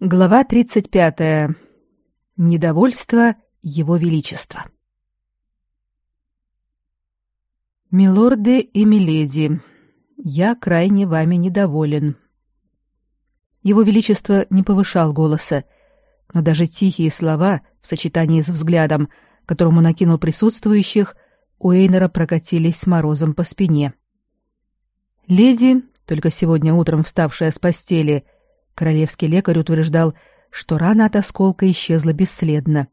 Глава 35. Недовольство Его Величества. Милорды и миледи, я крайне вами недоволен. Его Величество не повышал голоса, но даже тихие слова в сочетании с взглядом, которому накинул присутствующих, у Эйнера прокатились морозом по спине. Леди, только сегодня утром вставшая с постели, — Королевский лекарь утверждал, что рана от осколка исчезла бесследно.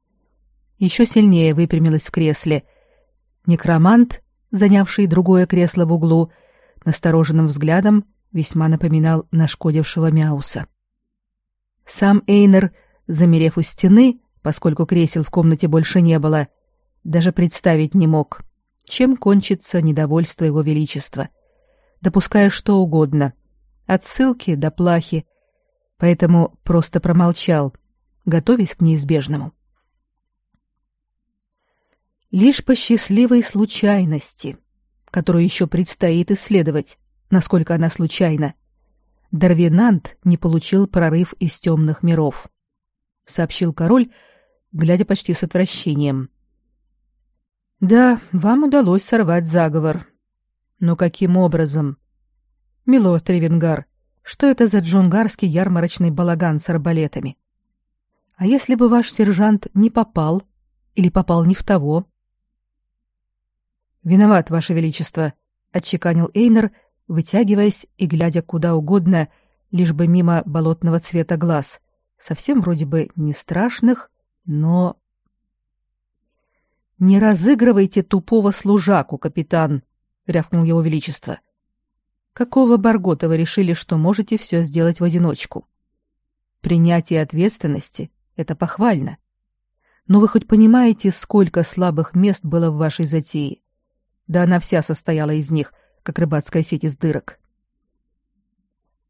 Еще сильнее выпрямилась в кресле. Некромант, занявший другое кресло в углу, настороженным взглядом весьма напоминал нашкодившего Мяуса. Сам Эйнер, замерев у стены, поскольку кресел в комнате больше не было, даже представить не мог, чем кончится недовольство его величества, допуская что угодно, от ссылки до плахи, поэтому просто промолчал, готовясь к неизбежному. Лишь по счастливой случайности, которую еще предстоит исследовать, насколько она случайна, Дарвинант не получил прорыв из темных миров, сообщил король, глядя почти с отвращением. Да, вам удалось сорвать заговор. Но каким образом? Милорд Ревенгар, что это за джунгарский ярмарочный балаган с арбалетами? А если бы ваш сержант не попал или попал не в того? Виноват, ваше величество, отчеканил Эйнер, вытягиваясь и глядя куда угодно, лишь бы мимо болотного цвета глаз, совсем вроде бы не страшных, но Не разыгрывайте тупого служаку, капитан, рявкнул его величество. Какого Баргота вы решили, что можете все сделать в одиночку? Принятие ответственности — это похвально. Но вы хоть понимаете, сколько слабых мест было в вашей затее? Да она вся состояла из них, как рыбацкая сеть из дырок.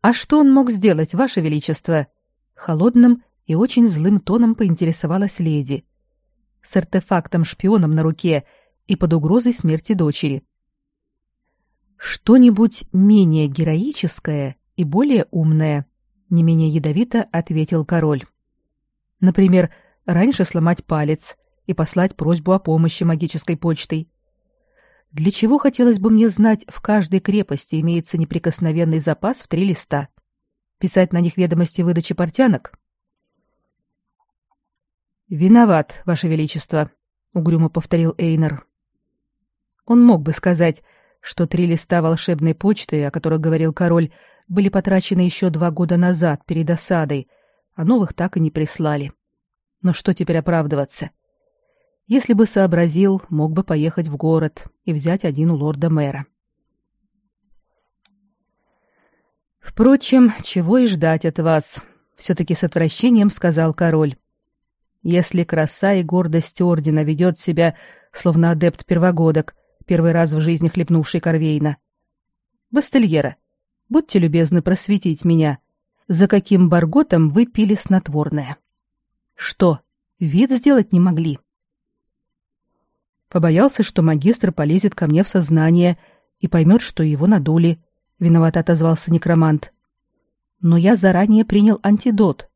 «А что он мог сделать, ваше величество?» Холодным и очень злым тоном поинтересовалась леди. С артефактом-шпионом на руке и под угрозой смерти дочери. Что-нибудь менее героическое и более умное, не менее ядовито ответил король. Например, раньше сломать палец и послать просьбу о помощи магической почтой. Для чего хотелось бы мне знать, в каждой крепости имеется неприкосновенный запас в три листа? Писать на них ведомости выдачи портянок? Виноват, ваше величество, угрюмо повторил Эйнер. Он мог бы сказать: что три листа волшебной почты, о которых говорил король, были потрачены еще два года назад перед осадой, а новых так и не прислали. Но что теперь оправдываться? Если бы сообразил, мог бы поехать в город и взять один у лорда-мэра. Впрочем, чего и ждать от вас, все-таки с отвращением сказал король. Если краса и гордость ордена ведет себя, словно адепт первогодок, первый раз в жизни хлебнувший Корвейна. «Бастельера, будьте любезны просветить меня, за каким барготом вы пили снотворное? Что, вид сделать не могли?» Побоялся, что магистр полезет ко мне в сознание и поймет, что его надули, — виновато отозвался некромант. Но я заранее принял антидот.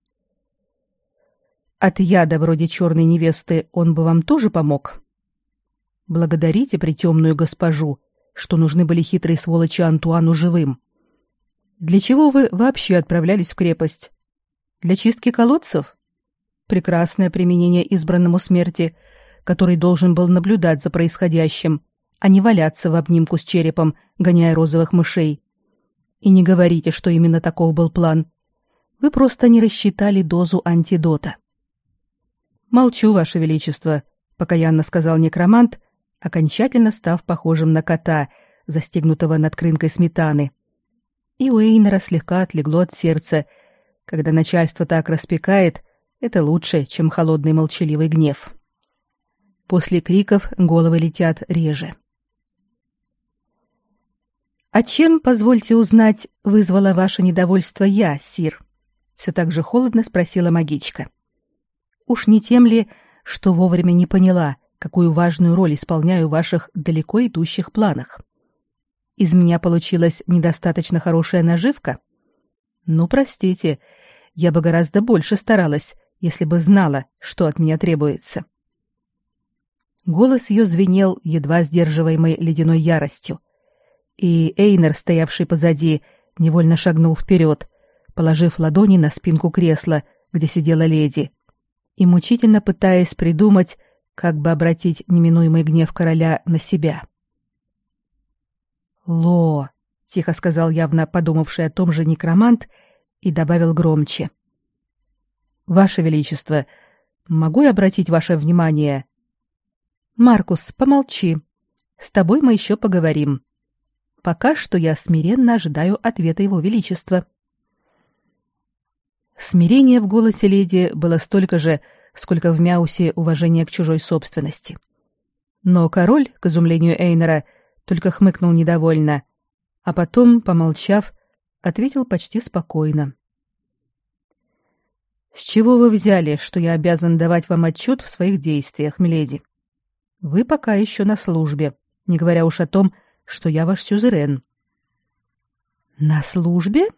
От яда вроде черной невесты он бы вам тоже помог? Благодарите притемную госпожу, что нужны были хитрые сволочи Антуану живым. Для чего вы вообще отправлялись в крепость? Для чистки колодцев? Прекрасное применение избранному смерти, который должен был наблюдать за происходящим, а не валяться в обнимку с черепом, гоняя розовых мышей. И не говорите, что именно таков был план. Вы просто не рассчитали дозу антидота. Молчу, ваше величество, покаянно сказал некромант, окончательно став похожим на кота, застегнутого над крынкой сметаны. И у Эйнера слегка отлегло от сердца. Когда начальство так распекает, это лучше, чем холодный молчаливый гнев. После криков головы летят реже. «А чем, позвольте узнать, вызвало ваше недовольство я, сир?» Все так же холодно спросила магичка. «Уж не тем ли, что вовремя не поняла, какую важную роль исполняю в ваших далеко идущих планах. Из меня получилась недостаточно хорошая наживка? Ну, простите, Я бы гораздо больше старалась, если бы знала, что от меня требуется. Голос ее звенел едва сдерживаемой ледяной яростью, и Эйнер, стоявший позади, невольно шагнул вперед, положив ладони на спинку кресла, где сидела леди, и мучительно пытаясь придумать, как бы обратить неминуемый гнев короля на себя. «Ло!» — тихо сказал явно подумавший о том же некромант и добавил громче. «Ваше Величество, могу я обратить ваше внимание?» «Маркус, помолчи. С тобой мы еще поговорим. Пока что я смиренно ожидаю ответа Его Величества». Смирение в голосе леди было столько же, сколько в Мяусе уважения к чужой собственности. Но король, к изумлению Эйнера, только хмыкнул недовольно, а потом, помолчав, ответил почти спокойно. «С чего вы взяли, что я обязан давать вам отчет в своих действиях, миледи? Вы пока еще на службе, не говоря уж о том, что я ваш сюзерен». «На службе?»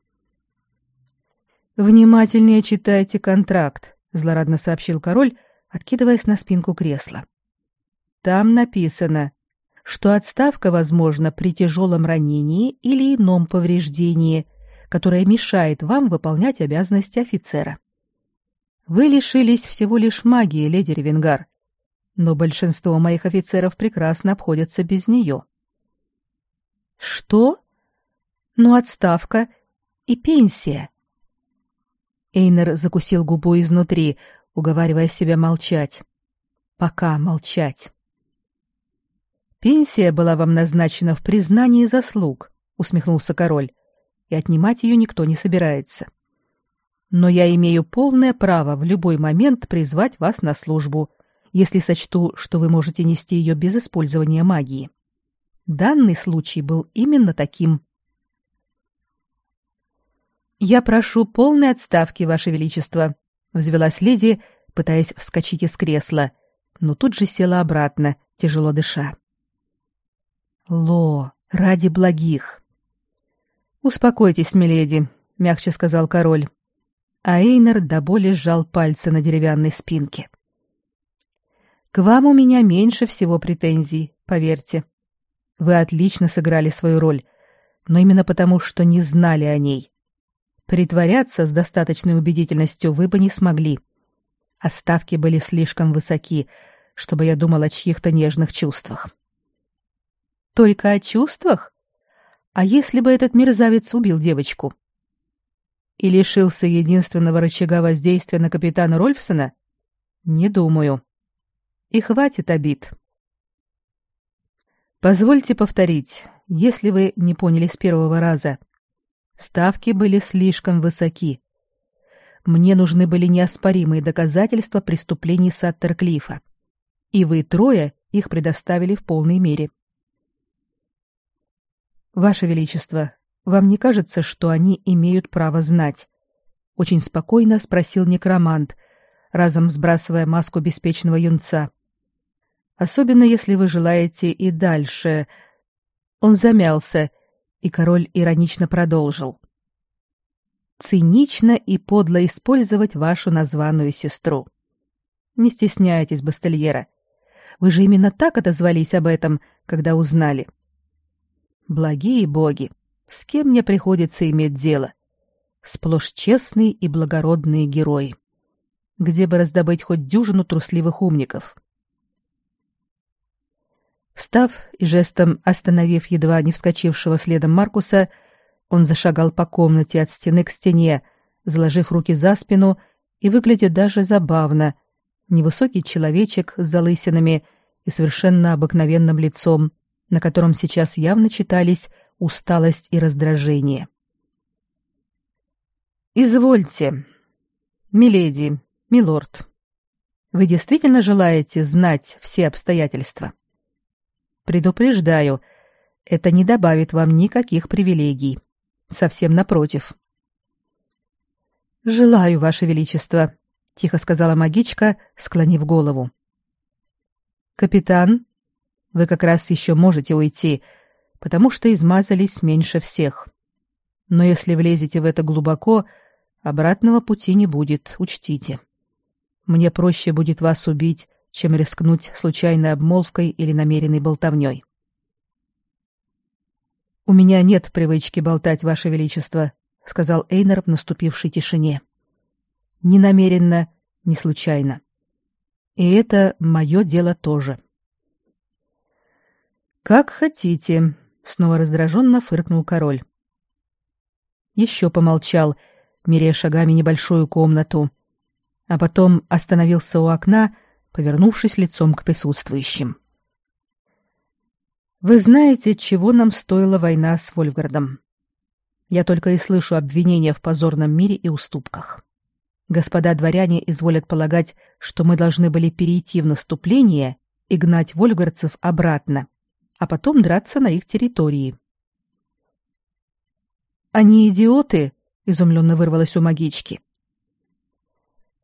«Внимательнее читайте контракт», — злорадно сообщил король, откидываясь на спинку кресла. «Там написано, что отставка возможна при тяжелом ранении или ином повреждении, которое мешает вам выполнять обязанности офицера. Вы лишились всего лишь магии, леди Ревенгар, но большинство моих офицеров прекрасно обходятся без нее». «Что? Ну, отставка и пенсия», Эйнер закусил губу изнутри, уговаривая себя молчать. Пока молчать. Пенсия была вам назначена в признании заслуг, усмехнулся король, и отнимать ее никто не собирается. Но я имею полное право в любой момент призвать вас на службу, если сочту, что вы можете нести ее без использования магии. Данный случай был именно таким. «Я прошу полной отставки, Ваше Величество», — взвелась леди, пытаясь вскочить из кресла, но тут же села обратно, тяжело дыша. «Ло, ради благих!» «Успокойтесь, миледи», — мягче сказал король. А Эйнер до боли сжал пальцы на деревянной спинке. «К вам у меня меньше всего претензий, поверьте. Вы отлично сыграли свою роль, но именно потому, что не знали о ней. Притворяться с достаточной убедительностью вы бы не смогли. А ставки были слишком высоки, чтобы я думал о чьих-то нежных чувствах. Только о чувствах? А если бы этот мерзавец убил девочку? И лишился единственного рычага воздействия на капитана Рольфсона? Не думаю. И хватит обид. Позвольте повторить, если вы не поняли с первого раза — Ставки были слишком высоки. Мне нужны были неоспоримые доказательства преступлений Саттерклифа. И вы трое их предоставили в полной мере. Ваше Величество, вам не кажется, что они имеют право знать? Очень спокойно спросил некромант, разом сбрасывая маску беспечного юнца. Особенно если вы желаете и дальше. Он замялся и король иронично продолжил. «Цинично и подло использовать вашу названную сестру. Не стесняйтесь, Бастельера. Вы же именно так отозвались об этом, когда узнали. Благие боги, с кем мне приходится иметь дело? Сплошь честные и благородные герои. Где бы раздобыть хоть дюжину трусливых умников?» Встав и жестом остановив едва не вскочившего следом Маркуса, он зашагал по комнате от стены к стене, заложив руки за спину и выглядя даже забавно. Невысокий человечек с залысинами и совершенно обыкновенным лицом, на котором сейчас явно читались усталость и раздражение. «Извольте, миледи, милорд, вы действительно желаете знать все обстоятельства?» Предупреждаю, это не добавит вам никаких привилегий. Совсем напротив. «Желаю, Ваше Величество», — тихо сказала магичка, склонив голову. «Капитан, вы как раз еще можете уйти, потому что измазались меньше всех. Но если влезете в это глубоко, Обратного пути не будет, учтите. Мне проще будет вас убить, чем рискнуть случайной обмолвкой или намеренной болтовней. «У меня нет привычки болтать, Ваше Величество», — сказал Эйнер в наступившей тишине. «Ни намеренно, ни случайно. И это мое дело тоже». «Как хотите», — снова раздраженно фыркнул король. Еще помолчал, — меряя шагами небольшую комнату, а потом остановился у окна, повернувшись лицом к присутствующим. «Вы знаете, чего нам стоила война с Вольфгардом? Я только и слышу обвинения в позорном мире и уступках. Господа дворяне изволят полагать, что мы должны были перейти в наступление и гнать вольгарцев обратно, а потом драться на их территории. Они идиоты, — изумленно вырвалось у магички.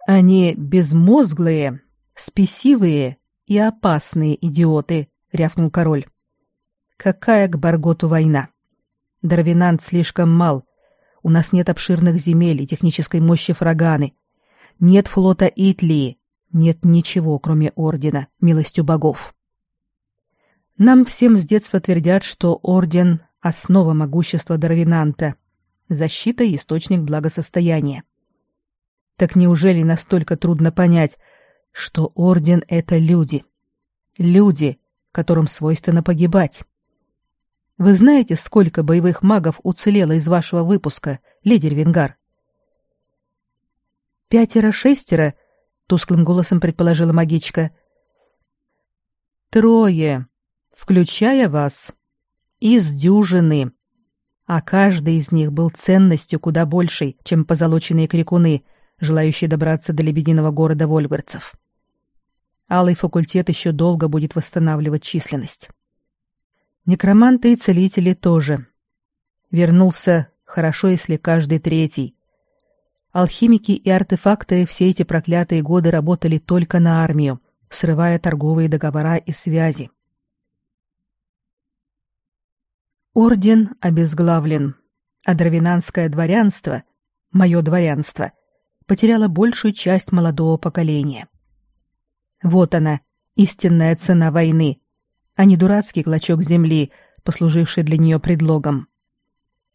«Они безмозглые, спесивые и опасные идиоты», — рявкнул король. «Какая к Барготу война? Дарвинант слишком мал. У нас нет обширных земель и технической мощи фраганы. Нет флота Итлии. Нет ничего, кроме Ордена, милостью богов. Нам всем с детства твердят, что Орден — основа могущества Дарвинанта — защита и источник благосостояния. Так неужели настолько трудно понять, что орден — это люди? Люди, которым свойственно погибать. Вы знаете, сколько боевых магов уцелело из вашего выпуска, леди Венгар? Пятеро-шестеро, тусклым голосом предположила магичка. Трое, включая вас. Из дюжины а каждый из них был ценностью куда большей, чем позолоченные крикуны, желающие добраться до лебединого города вольгарцев. Алый факультет еще долго будет восстанавливать численность. Некроманты и целители тоже. Вернулся хорошо, если каждый третий. Алхимики и артефакты все эти проклятые годы работали только на армию, срывая торговые договора и связи. Орден обезглавлен, а дровинанское дворянство, мое дворянство, потеряло большую часть молодого поколения. Вот она, истинная цена войны, а не дурацкий клочок земли, послуживший для нее предлогом.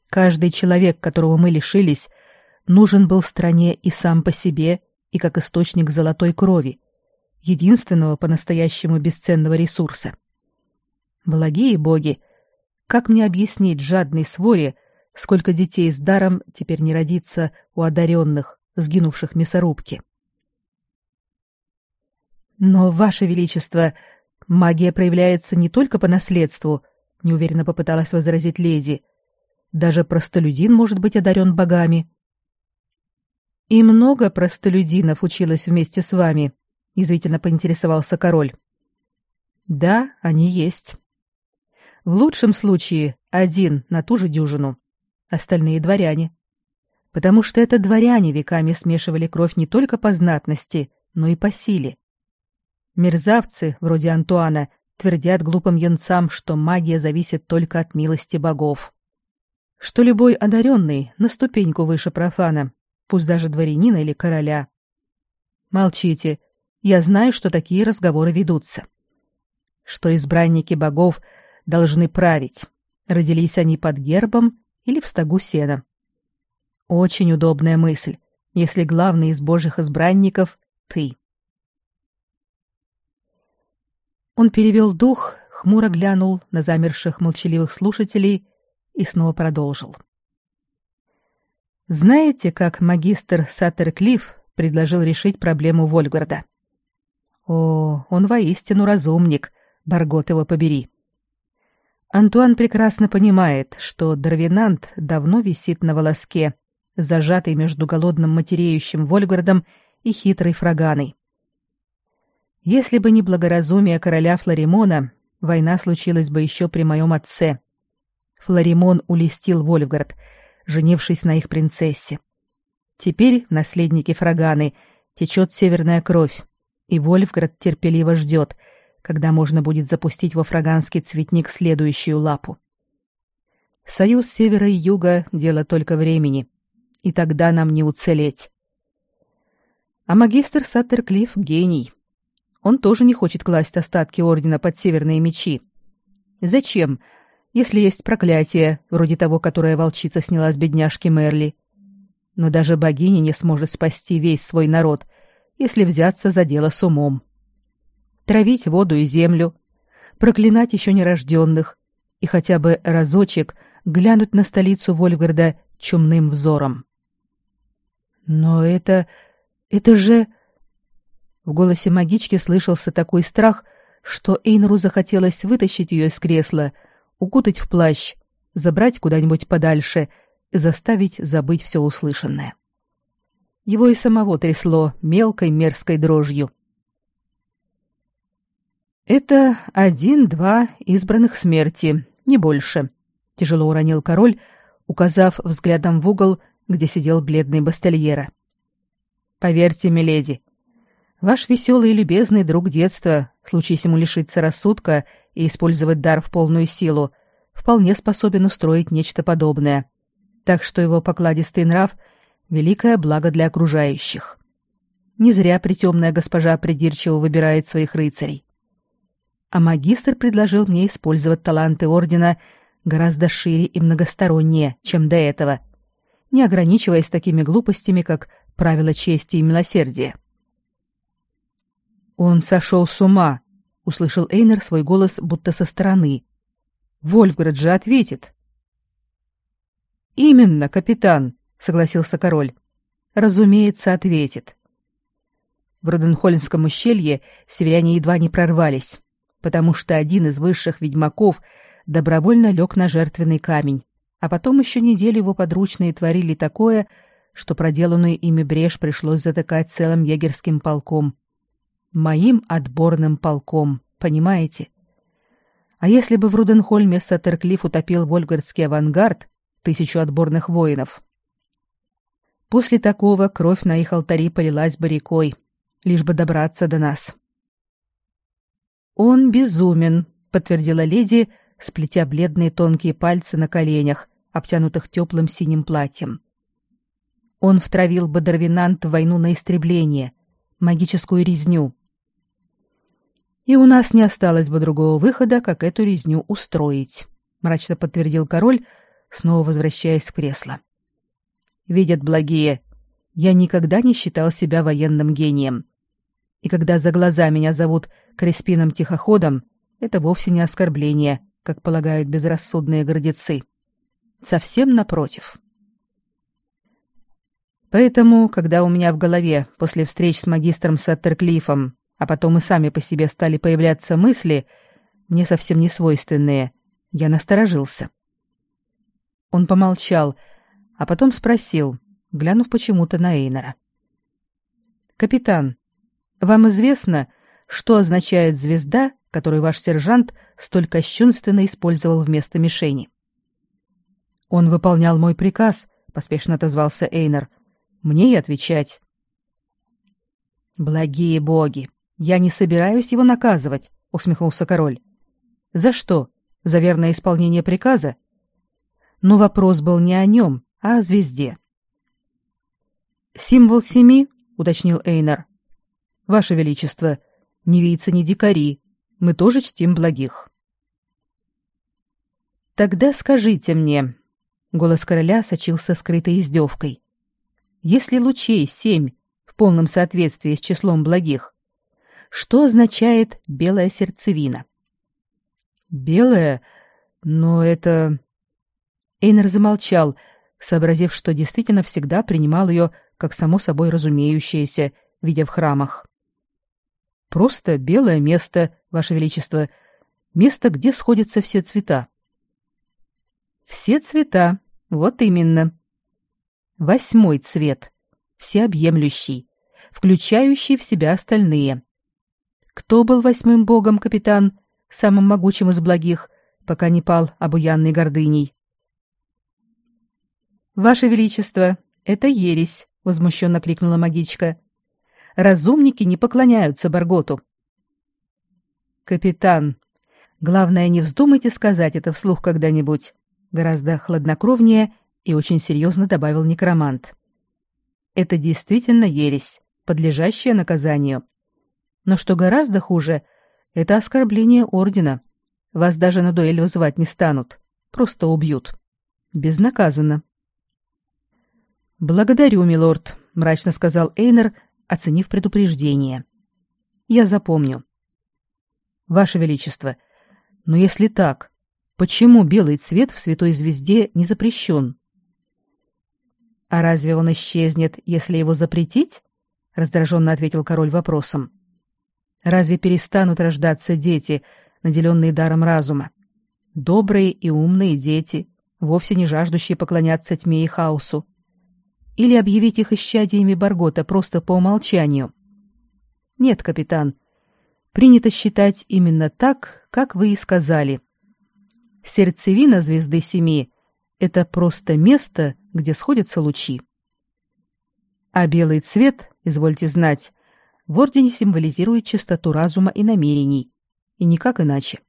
Каждый человек, которого мы лишились, нужен был стране и сам по себе, и как источник золотой крови, единственного по-настоящему бесценного ресурса. Благие боги, как мне объяснить жадной своре, сколько детей с даром теперь не родится у одаренных, сгинувших мясорубки? Но, Ваше Величество, магия проявляется не только по наследству, неуверенно попыталась возразить леди. Даже простолюдин может быть одарен богами. И много простолюдинов училось вместе с вами, язвительно поинтересовался король. Да, они есть. В лучшем случае один на ту же дюжину, остальные дворяне. Потому что это дворяне веками смешивали кровь не только по знатности, но и по силе. Мерзавцы, вроде Антуана, твердят глупым янцам, что магия зависит только от милости богов. Что любой одаренный на ступеньку выше профана, пусть даже дворянина или короля. Молчите, я знаю, что такие разговоры ведутся. Что избранники богов — должны править. Родились они под гербом или в стогу сена. Очень удобная мысль, если главный из божьих избранников — ты. Он перевел дух, хмуро глянул на замерших молчаливых слушателей и снова продолжил. Знаете, как магистр Саттерклифф предложил решить проблему Вольгарда? О, он воистину разумник, Баргот его побери. Антуан прекрасно понимает, что Дарвинант давно висит на волоске, зажатый между голодным матереющим Вольгардом и хитрой Фраганой. Если бы не благоразумие короля Флоримона, война случилась бы еще при моем отце. Флоримон улестил Вольфгард, женившись на их принцессе. Теперь наследники Фраганы течет северная кровь, и Вольфгард терпеливо ждет — когда можно будет запустить во фраганский цветник следующую лапу. Союз севера и юга — дело только времени, и тогда нам не уцелеть. А магистр Саттерклифф — гений. Он тоже не хочет класть остатки Ордена под северные мечи. Зачем, если есть проклятие, вроде того, которое волчица сняла с бедняжки Мерли? Но даже богиня не сможет спасти весь свой народ, если взяться за дело с умом. Травить воду и землю, проклинать еще нерожденных и хотя бы разочек глянуть на столицу Вольгарда чумным взором. Но это... это же... В голосе магички слышался такой страх, что Эйнру захотелось вытащить ее из кресла, укутать в плащ, забрать куда-нибудь подальше и заставить забыть все услышанное. Его и самого трясло мелкой мерзкой дрожью. «Это один-два избранных смерти, не больше», — тяжело уронил король, указав взглядом в угол, где сидел бледный бастельера. «Поверьте, миледи, ваш веселый и любезный друг детства, случись ему лишиться рассудка и использовать дар в полную силу, вполне способен устроить нечто подобное. Так что его покладистый нрав — великое благо для окружающих. Не зря притемная госпожа придирчиво выбирает своих рыцарей. А магистр предложил мне использовать таланты ордена гораздо шире и многостороннее, чем до этого, не ограничиваясь такими глупостями, как правила чести и милосердия. «Он сошел с ума», — услышал Эйнер свой голос будто со стороны. «Вольфград же ответит». «Именно, капитан», — согласился король. «Разумеется, ответит». В Роденхольмском ущелье северяне едва не прорвались, потому что один из высших ведьмаков добровольно лег на жертвенный камень, а потом еще неделю его подручные творили такое, что проделанную ими брешь пришлось затыкать целым егерским полком. Моим отборным полком, понимаете? А если бы в Руденхольме Саттерклифф утопил вольгардский авангард, тысячу отборных воинов? После такого кровь на их алтари полилась бы рекой, лишь бы добраться до нас. «Он безумен», — подтвердила леди, сплетя бледные тонкие пальцы на коленях, обтянутых теплым синим платьем. Он втравил Бадарвинант в войну на истребление, магическую резню. И у нас не осталось бы другого выхода, как эту резню устроить, мрачно подтвердил король, снова возвращаясь в кресло. Видят благие, я никогда не считал себя военным гением. И когда за глаза меня зовут Креспином Тихоходом, это вовсе не оскорбление, как полагают безрассудные гордецы. Совсем напротив. Поэтому, когда у меня в голове после встреч с магистром Саттерклифом, а потом и сами по себе стали появляться мысли, мне совсем не свойственные, я насторожился. Он помолчал, а потом спросил, глянув почему-то на Эйнера. «Капитан, вам известно, что означает звезда, которую ваш сержант столь кощунственно использовал вместо мишени. Он выполнял мой приказ, поспешно отозвался Эйнер. Мне и отвечать. Благие боги, я не собираюсь его наказывать, усмехнулся король. За что? За верное исполнение приказа? Но вопрос был не о нем, а о звезде. Символ семи, уточнил Эйнер. Ваше величество, не вийцы не дикари, мы тоже чтим благих. Тогда скажите мне, голос короля сочился скрытой издевкой. Если лучей семь в полном соответствии с числом благих, что означает белая сердцевина? Белая? Но это... Эйнер замолчал, сообразив, что действительно всегда принимал ее как само собой разумеющееся, видя в храмах. Просто белое место, Ваше Величество, место, где сходятся все цвета. Все цвета, вот именно. Восьмой цвет, всеобъемлющий, включающий в себя остальные. Кто был восьмым богом, капитан, самым могучим из благих, пока не пал обуянной гордыней? «Ваше Величество, это ересь!» — возмущенно крикнула магичка разумники не поклоняются Барготу. Капитан, главное, не вздумайте сказать это вслух когда-нибудь. Гораздо хладнокровнее и очень серьезно добавил некромант. Это действительно ересь, подлежащая наказанию. Но что гораздо хуже, это оскорбление ордена. Вас даже на дуэль вызывать не станут, просто убьют. Безнаказанно. Благодарю, милорд, мрачно сказал Эйнер, оценив предупреждение. Я запомню. Ваше величество, но если так, почему белый цвет в святой звезде не запрещен? А разве он исчезнет, если его запретить? раздраженно ответил король вопросом. Разве перестанут рождаться дети, наделенные даром разума? Добрые и умные дети, вовсе не жаждущие поклоняться тьме и хаосу. Или объявить их исчадиями Баргота просто по умолчанию? Нет, капитан, принято считать именно так, как вы и сказали. Сердцевина звезды Семи — это просто место, где сходятся лучи. А белый цвет, извольте знать, в ордене символизирует чистоту разума и намерений, и никак иначе.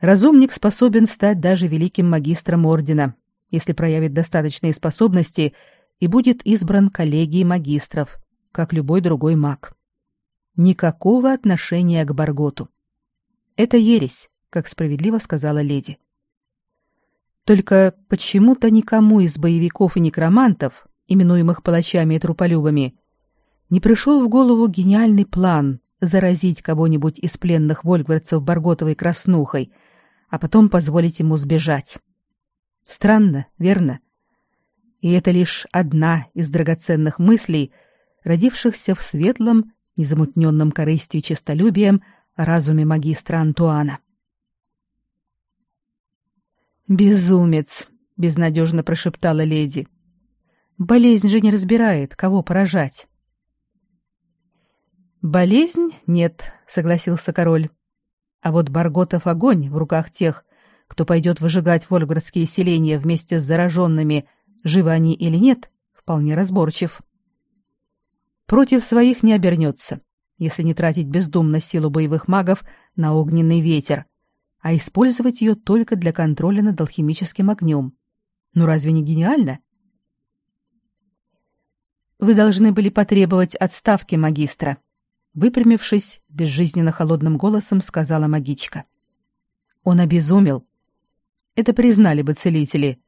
Разумник способен стать даже великим магистром ордена, если проявит достаточные способности и будет избран коллегией магистров, как любой другой маг. Никакого отношения к Барготу. Это ересь, как справедливо сказала леди. Только почему-то никому из боевиков и некромантов, именуемых палачами и труполюбами, не пришел в голову гениальный план заразить кого-нибудь из пленных вольгвардцев Барготовой краснухой, а потом позволить ему сбежать. Странно, верно? И это лишь одна из драгоценных мыслей, родившихся в светлом, незамутненном корыстью и честолюбием разуме магистра Антуана. «Безумец!» — безнадежно прошептала леди. «Болезнь же не разбирает, кого поражать». «Болезнь нет», — согласился король. «А вот Барготов огонь в руках тех, кто пойдет выжигать вольградские селения вместе с зараженными, живы они или нет, вполне разборчив. Против своих не обернется, если не тратить бездумно силу боевых магов на огненный ветер, а использовать ее только для контроля над алхимическим огнем. Ну разве не гениально? Вы должны были потребовать отставки магистра. Выпрямившись, безжизненно холодным голосом сказала магичка. Он обезумел. Это признали бы целители.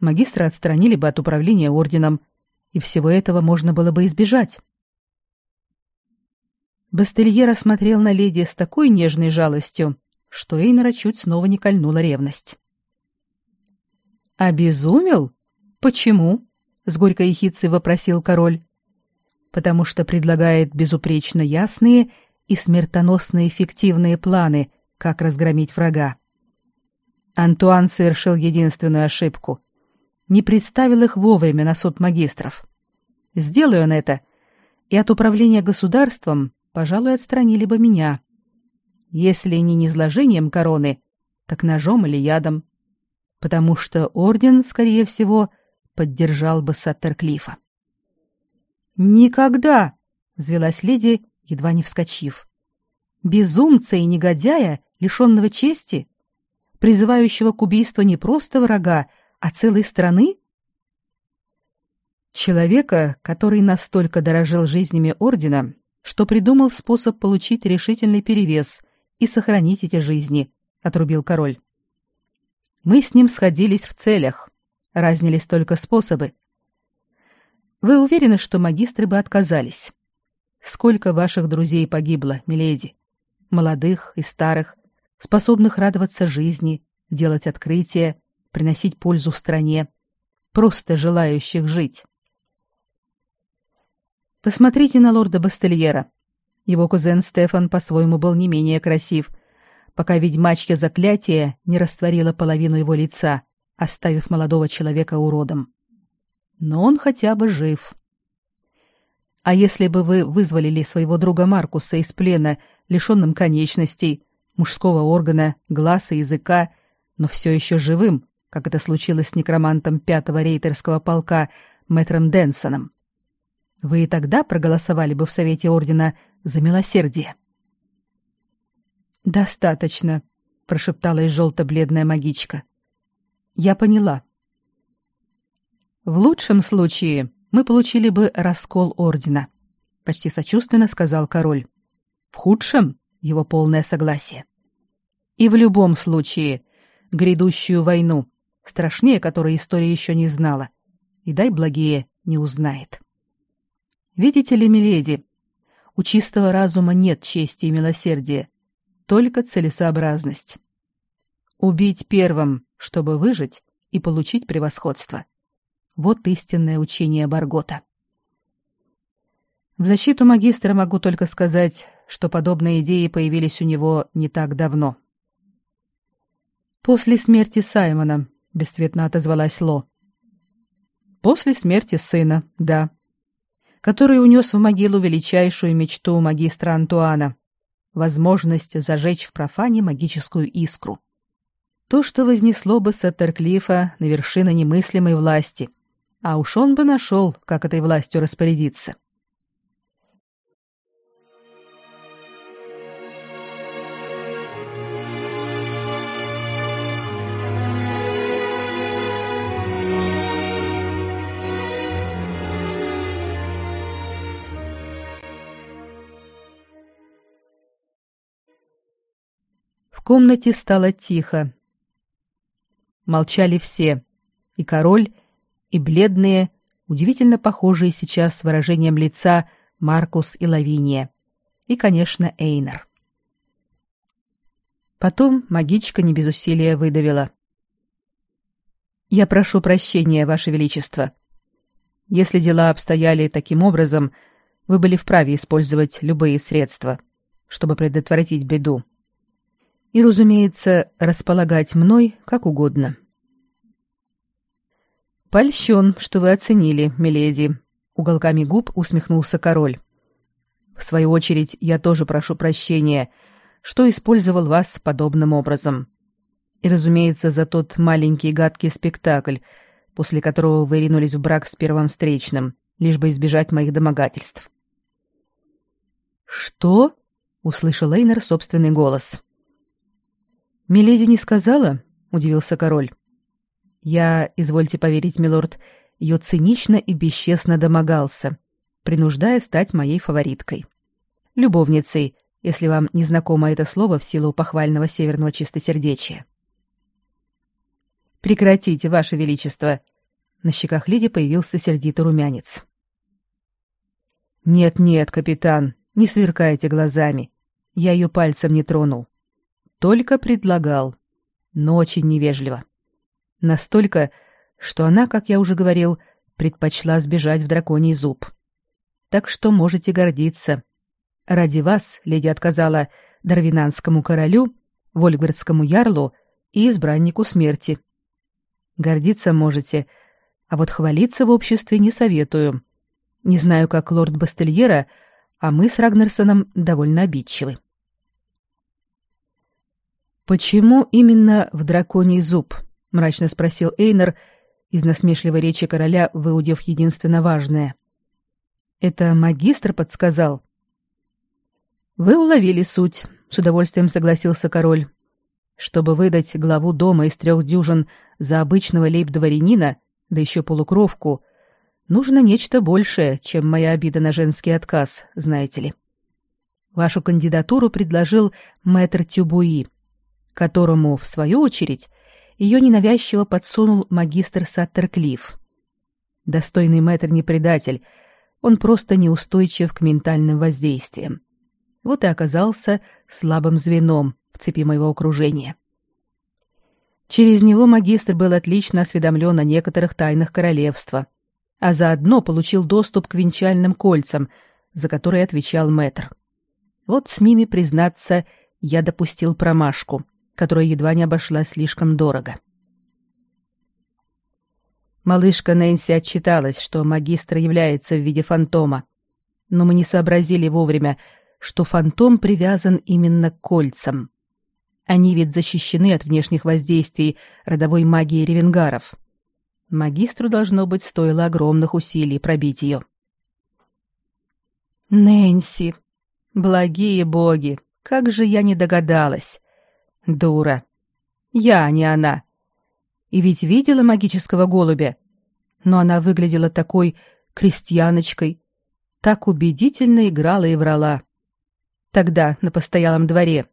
Магистра отстранили бы от управления орденом, и всего этого можно было бы избежать. Бастельер смотрел на леди с такой нежной жалостью, что Эйнера чуть снова не кольнула ревность. «Обезумел? Почему?» — с горькой ехицей вопросил король. «Потому что предлагает безупречно ясные и смертоносно эффективные планы, как разгромить врага. Антуан совершил единственную ошибку. Не представил их вовремя на суд магистров. Сделай он это, и от управления государством, пожалуй, отстранили бы меня. Если не низложением короны, так ножом или ядом. Потому что орден, скорее всего, поддержал бы Саттерклифа. «Никогда!» — взвелась леди, едва не вскочив. «Безумца и негодяя, лишенного чести, призывающего к убийству не просто врага, а целой страны?» Человека, который настолько дорожил жизнями ордена, что придумал способ получить решительный перевес — и сохранить эти жизни, отрубил король. Мы с ним сходились в целях, разнились только способы. Вы уверены, что магистры бы отказались? Сколько ваших друзей погибло, миледи? Молодых и старых, способных радоваться жизни, делать открытия, приносить пользу стране, просто желающих жить. Посмотрите на лорда Бастельера. Его кузен Стефан по-своему был не менее красив, пока ведьмачье заклятие не растворило половину его лица, оставив молодого человека уродом. Но он хотя бы жив. А если бы вы вызволили своего друга Маркуса из плена, лишенным конечностей, мужского органа, глаз и языка, но все еще живым, как это случилось с некромантом пятого рейтерского полка мэтром Денсоном, вы и тогда проголосовали бы в Совете Ордена за милосердие. «Достаточно», — прошептала из желто-бледная магичка. «Я поняла. В лучшем случае мы получили бы раскол ордена, почти сочувственно сказал король. В худшем его полное согласие. И в любом случае грядущую войну, страшнее которой история еще не знала, и дай благие не узнает. Видите ли, миледи, у чистого разума нет чести и милосердия, только целесообразность. Убить первым, чтобы выжить и получить превосходство. Вот истинное учение Баргота. В защиту магистра могу только сказать, что подобные идеи появились у него не так давно. После смерти Саймона, бесцветно отозвалась Ло. После смерти сына, да. Который унес в могилу величайшую мечту магистра Антуана — возможность зажечь в профане магическую искру. То, что вознесло бы Саттерклифа на вершины немыслимой власти. А уж он бы нашел, как этой властью распорядиться. комнате стало тихо. Молчали все, и король, и бледные, удивительно похожие сейчас с выражением лица Маркус и Лавиния, и, конечно, Эйнер. Потом магичка не без усилия выдавила. «Я прошу прощения, Ваше Величество. Если дела обстояли таким образом, вы были вправе использовать любые средства, чтобы предотвратить беду и, разумеется, располагать мной как угодно. «Польщен, что вы оценили, миледи», — уголками губ усмехнулся король. «В свою очередь, я тоже прошу прощения, что использовал вас подобным образом. И, разумеется, за тот маленький гадкий спектакль, после которого вы ринулись в брак с первым встречным, лишь бы избежать моих домогательств». «Что?» — услышал Эйнер собственный голос. «Миледи не сказала?» — удивился король. «Я, извольте поверить, милорд, ее цинично и бесчестно домогался, принуждая стать моей фавориткой. Любовницей, если вам не знакомо это слово в силу похвального северного чистосердечия». «Прекратите, ваше величество!» На щеках леди появился сердитый румянец. «Нет-нет, капитан, не сверкайте глазами. Я ее пальцем не тронул только предлагал, но очень невежливо. Настолько, что она, как я уже говорил, предпочла сбежать в драконий зуб. Так что можете гордиться. Ради вас леди отказала Дарвинанскому королю, Вольгардскому ярлу и избраннику смерти. Гордиться можете, а вот хвалиться в обществе не советую. Не знаю, как лорд Бастельера, а мы с Рагнерсоном довольно обидчивы. «Почему именно в драконий зуб?» — мрачно спросил Эйнер, из насмешливой речи короля выудив единственно важное. «Это магистр подсказал?» «Вы уловили суть», — с удовольствием согласился король. «Чтобы выдать главу дома из трех дюжин за обычного лейб-дворянина, да еще полукровку, нужно нечто большее, чем моя обида на женский отказ, знаете ли. Вашу кандидатуру предложил мэтр Тюбуи, которому, в свою очередь, ее ненавязчиво подсунул магистр Саттерклифф. Достойный мэтр не предатель, он просто неустойчив к ментальным воздействиям. Вот и оказался слабым звеном в цепи моего окружения. Через него магистр был отлично осведомлен о некоторых тайнах королевства, а заодно получил доступ к венчальным кольцам, за которые отвечал мэтр. Вот с ними, признаться, я допустил промашку — которая едва не обошлась слишком дорого. Малышка Нэнси отчиталась, что магистр является в виде фантома, но мы не сообразили вовремя, что фантом привязан именно к кольцам. Они ведь защищены от внешних воздействий родовой магии ревенгаров. Магистру, должно быть, стоило огромных усилий пробить ее. «Нэнси! Благие боги! Как же я не догадалась! Дура. Я, а не она. И ведь видела магического голубя. но она выглядела такой крестьяночкой, так убедительно играла и врала. Тогда, на постоялом дворе.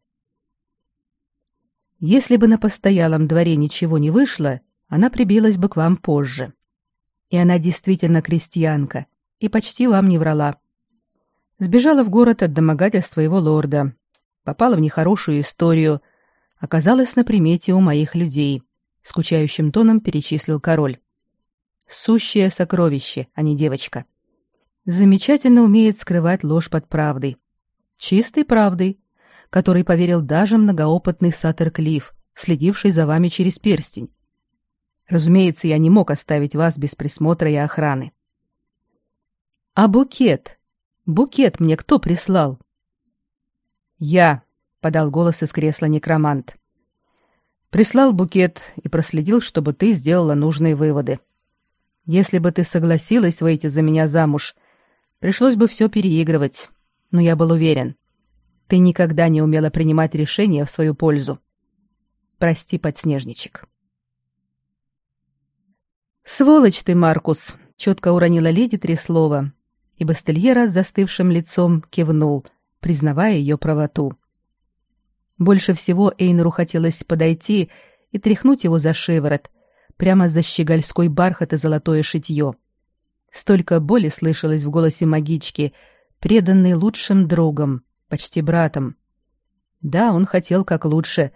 Если бы на постоялом дворе ничего не вышло, она прибилась бы к вам позже. И она действительно крестьянка, и почти вам не врала. Сбежала в город от домогательства его лорда, попала в нехорошую историю, оказалась на примете у моих людей, скучающим тоном перечислил король. Сущее сокровище, а не девочка. Замечательно умеет скрывать ложь под правдой. Чистой правдой, которой поверил даже многоопытный Саттер Клифф, следивший за вами через перстень. Разумеется, я не мог оставить вас без присмотра и охраны. А букет? Букет мне кто прислал? Я, подал голос из кресла некромант. Прислал букет и проследил, чтобы ты сделала нужные выводы. Если бы ты согласилась выйти за меня замуж, пришлось бы все переигрывать. Но я был уверен. Ты никогда не умела принимать решения в свою пользу. Прости, подснежничек. Сволочь ты, Маркус, четко уронила леди три слова, и Бастельера с застывшим лицом кивнул, признавая ее правоту. Больше всего Эйнеру хотелось подойти и тряхнуть его за шиворот, прямо за щегольской бархат и золотое шитье. Столько боли слышалось в голосе магички, преданной лучшим другом, почти братом. Да, он хотел как лучше,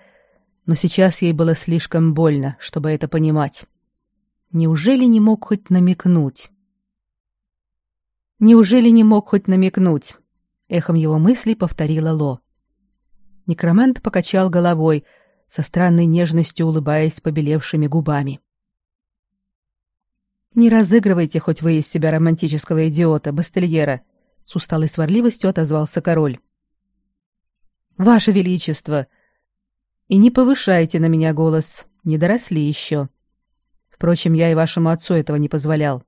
но сейчас ей было слишком больно, чтобы это понимать. Неужели не мог хоть намекнуть? Неужели не мог хоть намекнуть? Эхом его мыслей повторила Ло. Некромант покачал головой, со странной нежностью улыбаясь побелевшими губами. «Не разыгрывайте хоть вы из себя романтического идиота, Бастельера», — с усталой сварливостью отозвался король. «Ваше Величество! И не повышайте на меня голос, не доросли еще. Впрочем, я и вашему отцу этого не позволял.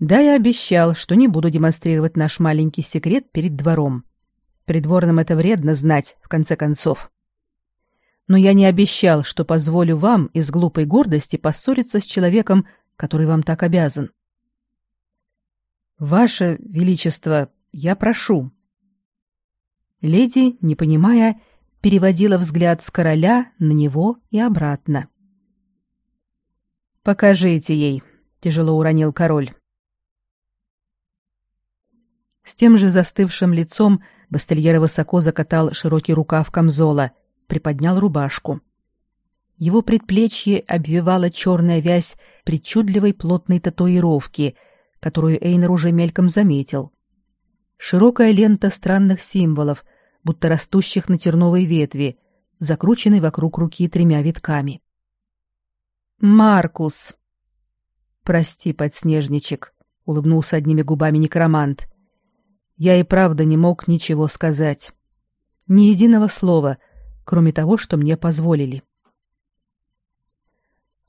Да, я обещал, что не буду демонстрировать наш маленький секрет перед двором. Придворным это вредно знать, в конце концов но я не обещал, что позволю вам из глупой гордости поссориться с человеком, который вам так обязан. Ваше величество, я прошу. Леди, не понимая, переводила взгляд с короля на него и обратно. Покажите ей, тяжело уронил король. С тем же застывшим лицом Бастельера высоко закатал широкий рукав камзола, приподнял рубашку. Его предплечье обвивала черная вязь причудливой плотной татуировки, которую Эйнер уже мельком заметил. Широкая лента странных символов, будто растущих на терновой ветви, закрученной вокруг руки тремя витками. «Маркус!» «Прости, подснежничек», — улыбнулся одними губами некромант. «Я и правда не мог ничего сказать. Ни единого слова, кроме того, что мне позволили».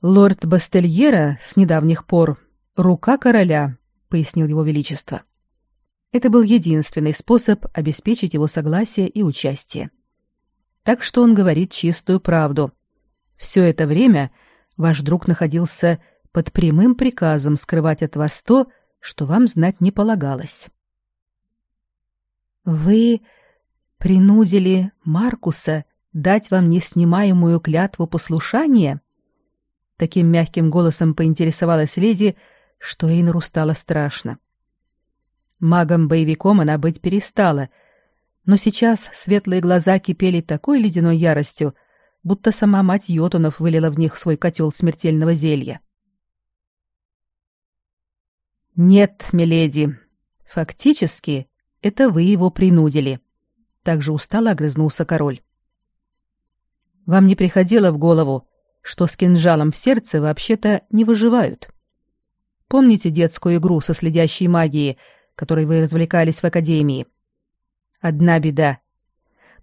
Лорд Бастельера с недавних пор рука короля, пояснил его величество. Это был единственный способ обеспечить его согласие и участие. Так что он говорит чистую правду. Все это время ваш друг находился под прямым приказом скрывать от вас то, что вам знать не полагалось. Вы принудили Маркуса дать вам неснимаемую клятву послушания? Таким мягким голосом поинтересовалась леди, что Эйнору стало страшно. Магом-боевиком она быть перестала, но сейчас светлые глаза кипели такой ледяной яростью, будто сама мать Йотунов вылила в них свой котел смертельного зелья. «Нет, миледи, фактически это вы его принудили», — также устало огрызнулся король. «Вам не приходило в голову, что с кинжалом в сердце вообще-то не выживают. Помните детскую игру со следящей магией, которой вы развлекались в академии? Одна беда.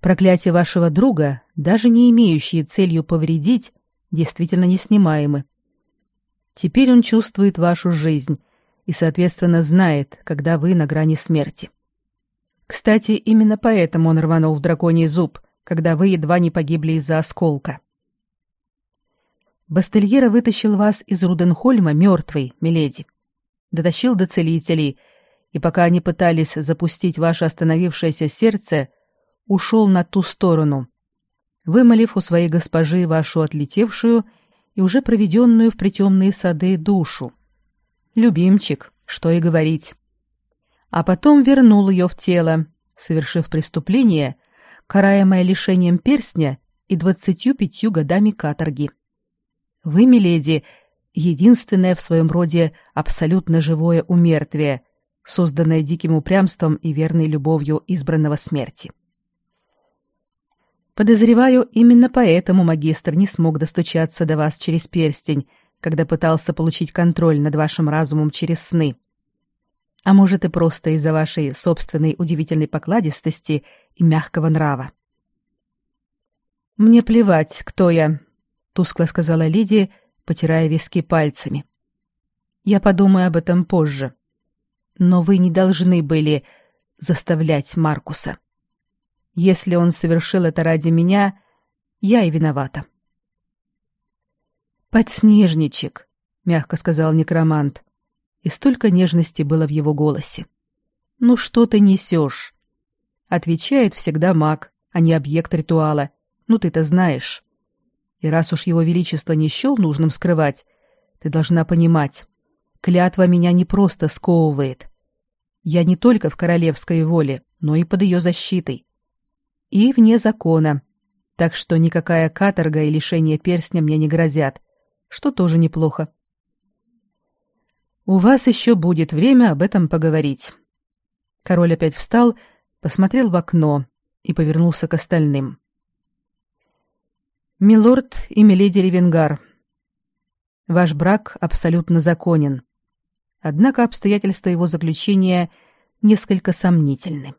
Проклятие вашего друга, даже не имеющие целью повредить, действительно неснимаемы. Теперь он чувствует вашу жизнь и, соответственно, знает, когда вы на грани смерти. Кстати, именно поэтому он рванул в драконий зуб, когда вы едва не погибли из-за осколка. Бастельера вытащил вас из Руденхольма мертвый, миледи. Дотащил до целителей, и пока они пытались запустить ваше остановившееся сердце, ушел на ту сторону, вымолив у своей госпожи вашу отлетевшую и уже проведенную в притемные сады душу. Любимчик, что и говорить. А потом вернул ее в тело, совершив преступление, караемое лишением перстня и двадцатью пятью годами каторги. Вы, миледи, единственное в своем роде абсолютно живое умертвие, созданное диким упрямством и верной любовью избранного смерти. Подозреваю, именно поэтому магистр не смог достучаться до вас через перстень, когда пытался получить контроль над вашим разумом через сны. А может и просто из-за вашей собственной удивительной покладистости и мягкого нрава. Мне плевать, кто я, тускло сказала Лидия, потирая виски пальцами. Я подумаю об этом позже. Но вы не должны были заставлять Маркуса. Если он совершил это ради меня, я и виновата. Подснежничек, мягко сказал некромант, и столько нежности было в его голосе. Ну что ты несешь? Отвечает всегда маг, а не объект ритуала. Ну ты-то знаешь. И раз уж его величество не счел нужным скрывать, ты должна понимать, клятва меня не просто сковывает. Я не только в королевской воле, но и под ее защитой. И вне закона. Так что никакая каторга и лишение перстня мне не грозят, что тоже неплохо. У вас еще будет время об этом поговорить. Король опять встал, посмотрел в окно и повернулся к остальным. Милорд и миледи Ревенгар, ваш брак абсолютно законен. Однако обстоятельства его заключения несколько сомнительны.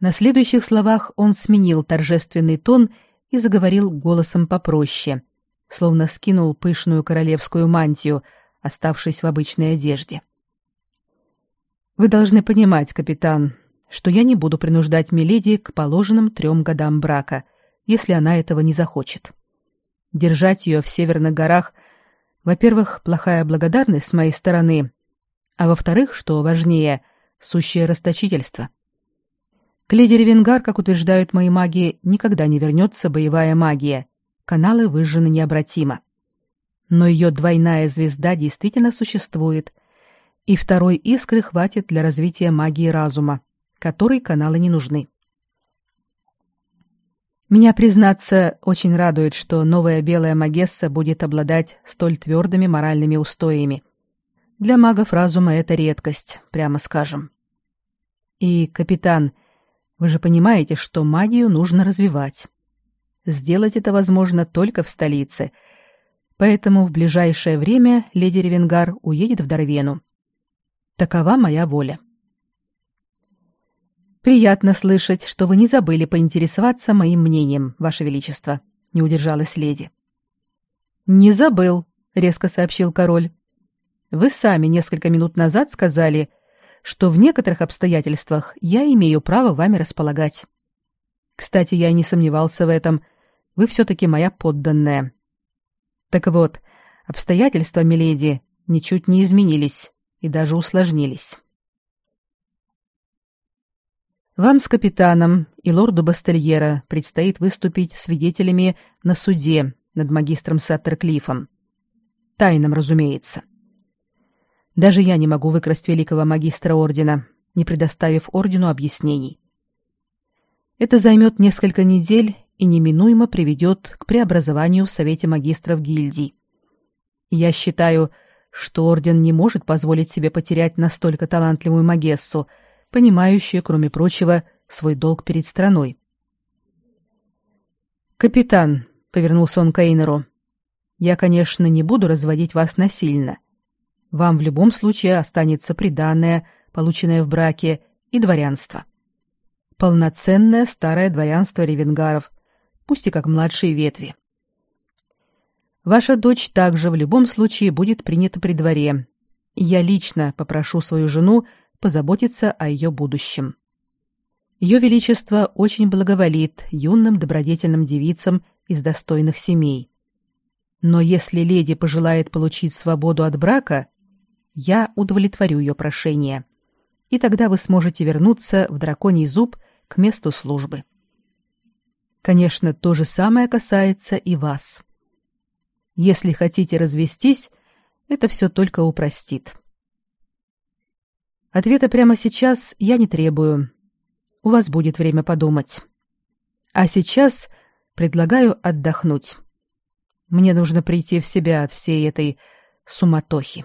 На следующих словах он сменил торжественный тон и заговорил голосом попроще, словно скинул пышную королевскую мантию, оставшись в обычной одежде. Вы должны понимать, капитан, что я не буду принуждать миледи к положенным трем годам брака — если она этого не захочет. Держать ее в северных горах, во-первых, плохая благодарность с моей стороны, а во-вторых, что важнее, сущее расточительство. К леди Ревенгар, как утверждают мои маги, никогда не вернется боевая магия. Каналы выжжены необратимо. Но ее двойная звезда действительно существует, и второй искры хватит для развития магии разума, которой каналы не нужны. Меня, признаться, очень радует, что новая белая Магесса будет обладать столь твердыми моральными устоями. Для магов разума это редкость, прямо скажем. И, капитан, вы же понимаете, что магию нужно развивать. Сделать это возможно только в столице, поэтому в ближайшее время леди Ревенгар уедет в Дарвену. Такова моя воля. Приятно слышать, что вы не забыли поинтересоваться моим мнением, ваше величество, не удержалась леди. Не забыл, резко сообщил король. Вы сами несколько минут назад сказали, что в некоторых обстоятельствах я имею право вами располагать. Кстати, я не сомневался в этом. Вы все-таки моя подданная. Так вот, обстоятельства, миледи, ничуть не изменились и даже усложнились. Вам с капитаном и лорду Бастельера предстоит выступить свидетелями на суде над магистром Саттерклифом. Тайным, разумеется. Даже я не могу выкрасть великого магистра ордена, не предоставив ордену объяснений. Это займет несколько недель и неминуемо приведет к преобразованию в Совете магистров гильдий. Я считаю, что орден не может позволить себе потерять настолько талантливую магессу, понимающая, кроме прочего, свой долг перед страной. «Капитан», — повернулся он к Эйнеру, — «я, конечно, не буду разводить вас насильно. Вам в любом случае останется приданное, полученное в браке, и дворянство. Полноценное старое дворянство ревенгаров, пусть и как младшие ветви. Ваша дочь также в любом случае будет принята при дворе. Я лично попрошу свою жену позаботиться о ее будущем. Ее Величество очень благоволит юным добродетельным девицам из достойных семей. Но если леди пожелает получить свободу от брака, я удовлетворю ее прошение, и тогда вы сможете вернуться в драконий зуб к месту службы. Конечно, то же самое касается и вас. Если хотите развестись, это все только упростит. Ответа прямо сейчас я не требую. У вас будет время подумать. А сейчас предлагаю отдохнуть. Мне нужно прийти в себя от всей этой суматохи.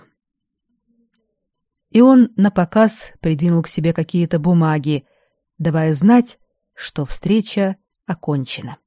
И он напоказ придвинул к себе какие-то бумаги, давая знать, что встреча окончена.